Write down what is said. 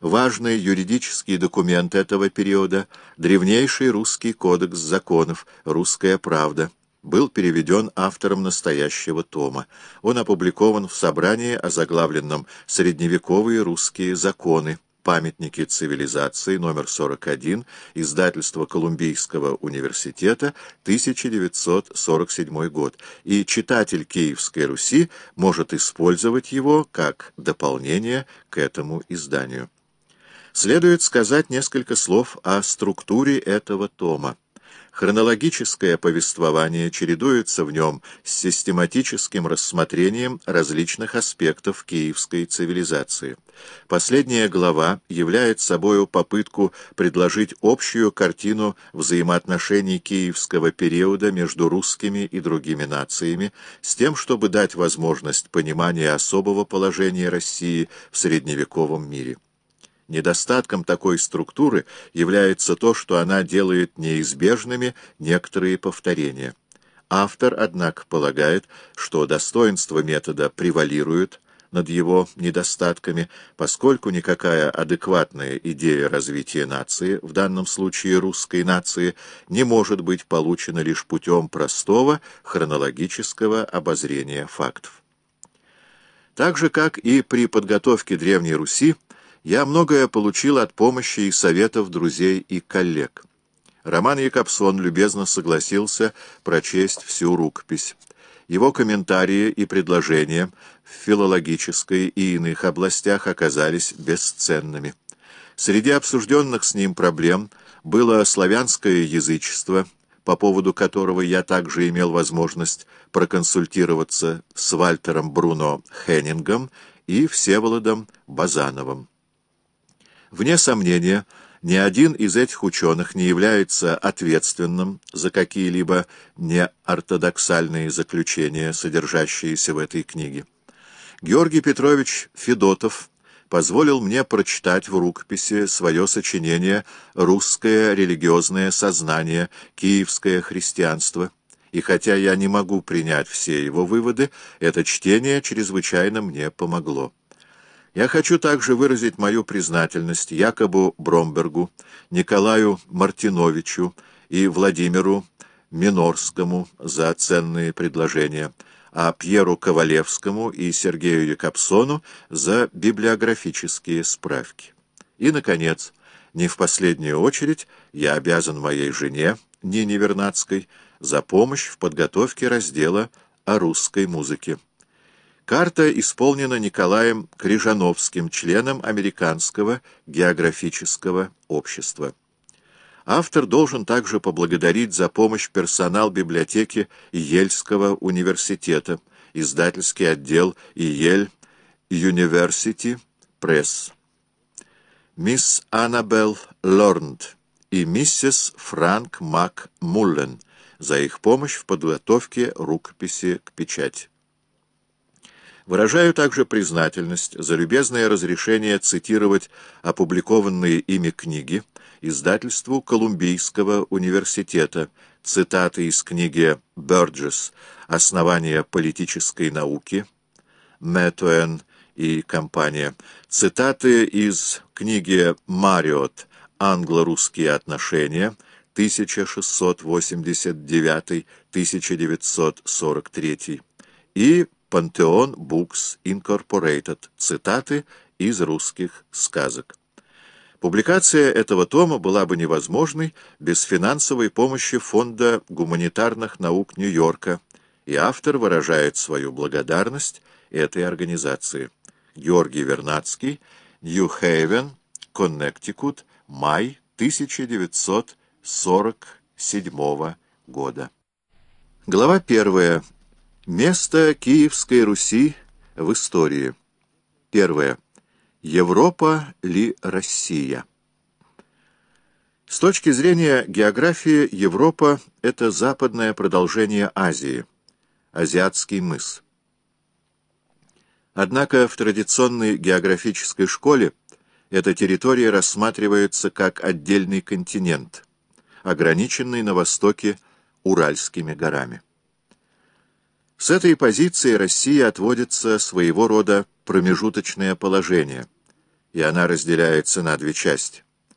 важный юридический документ этого периода, древнейший русский кодекс законов «Русская правда», был переведен автором настоящего тома. Он опубликован в собрании, озаглавленном «Средневековые русские законы. Памятники цивилизации, номер 41, издательство Колумбийского университета, 1947 год, и читатель Киевской Руси может использовать его как дополнение к этому изданию. Следует сказать несколько слов о структуре этого тома. Хронологическое повествование чередуется в нем с систематическим рассмотрением различных аспектов киевской цивилизации. Последняя глава является собою попытку предложить общую картину взаимоотношений киевского периода между русскими и другими нациями, с тем, чтобы дать возможность понимания особого положения России в средневековом мире. Недостатком такой структуры является то, что она делает неизбежными некоторые повторения. Автор, однако, полагает, что достоинство метода превалирует над его недостатками, поскольку никакая адекватная идея развития нации, в данном случае русской нации, не может быть получена лишь путем простого хронологического обозрения фактов. Так же, как и при подготовке Древней Руси, я многое получил от помощи и советов друзей и коллег. Роман Якобсон любезно согласился прочесть всю рукопись. Его комментарии и предложения в филологической и иных областях оказались бесценными. Среди обсужденных с ним проблем было славянское язычество, по поводу которого я также имел возможность проконсультироваться с Вальтером Бруно Хеннингом и Всеволодом Базановым. Вне сомнения, ни один из этих ученых не является ответственным за какие-либо неортодоксальные заключения, содержащиеся в этой книге. Георгий Петрович Федотов позволил мне прочитать в рукописи свое сочинение «Русское религиозное сознание. Киевское христианство». И хотя я не могу принять все его выводы, это чтение чрезвычайно мне помогло. Я хочу также выразить мою признательность Якобу Бромбергу, Николаю Мартиновичу и Владимиру Минорскому за ценные предложения, а Пьеру Ковалевскому и Сергею Якобсону за библиографические справки. И, наконец, не в последнюю очередь, я обязан моей жене, Нине Вернадской, за помощь в подготовке раздела о русской музыке. Карта исполнена Николаем Крижановским, членом Американского географического общества. Автор должен также поблагодарить за помощь персонал библиотеки Ельского университета, издательский отдел Йель University Press, мисс Аннабелл Лорнд и миссис Франк Мак Муллен за их помощь в подготовке рукописи к печати. Выражаю также признательность за любезное разрешение цитировать опубликованные ими книги издательству Колумбийского университета, цитаты из книги «Бёрджес. Основания политической науки», Мэтуэн и компания, цитаты из книги «Мариот. Англо-русские отношения», 1689-1943 и Пантеон Букс Инкорпорейтед. Цитаты из русских сказок. Публикация этого тома была бы невозможной без финансовой помощи Фонда гуманитарных наук Нью-Йорка, и автор выражает свою благодарность этой организации. Георгий Вернадский, Нью-Хейвен, Коннектикут, май 1947 года. Глава 1. Место Киевской Руси в истории. Первое. Европа ли Россия? С точки зрения географии, Европа — это западное продолжение Азии, азиатский мыс. Однако в традиционной географической школе эта территория рассматривается как отдельный континент, ограниченный на востоке Уральскими горами. С этой позиции России отводится своего рода промежуточное положение, и она разделяется на две части.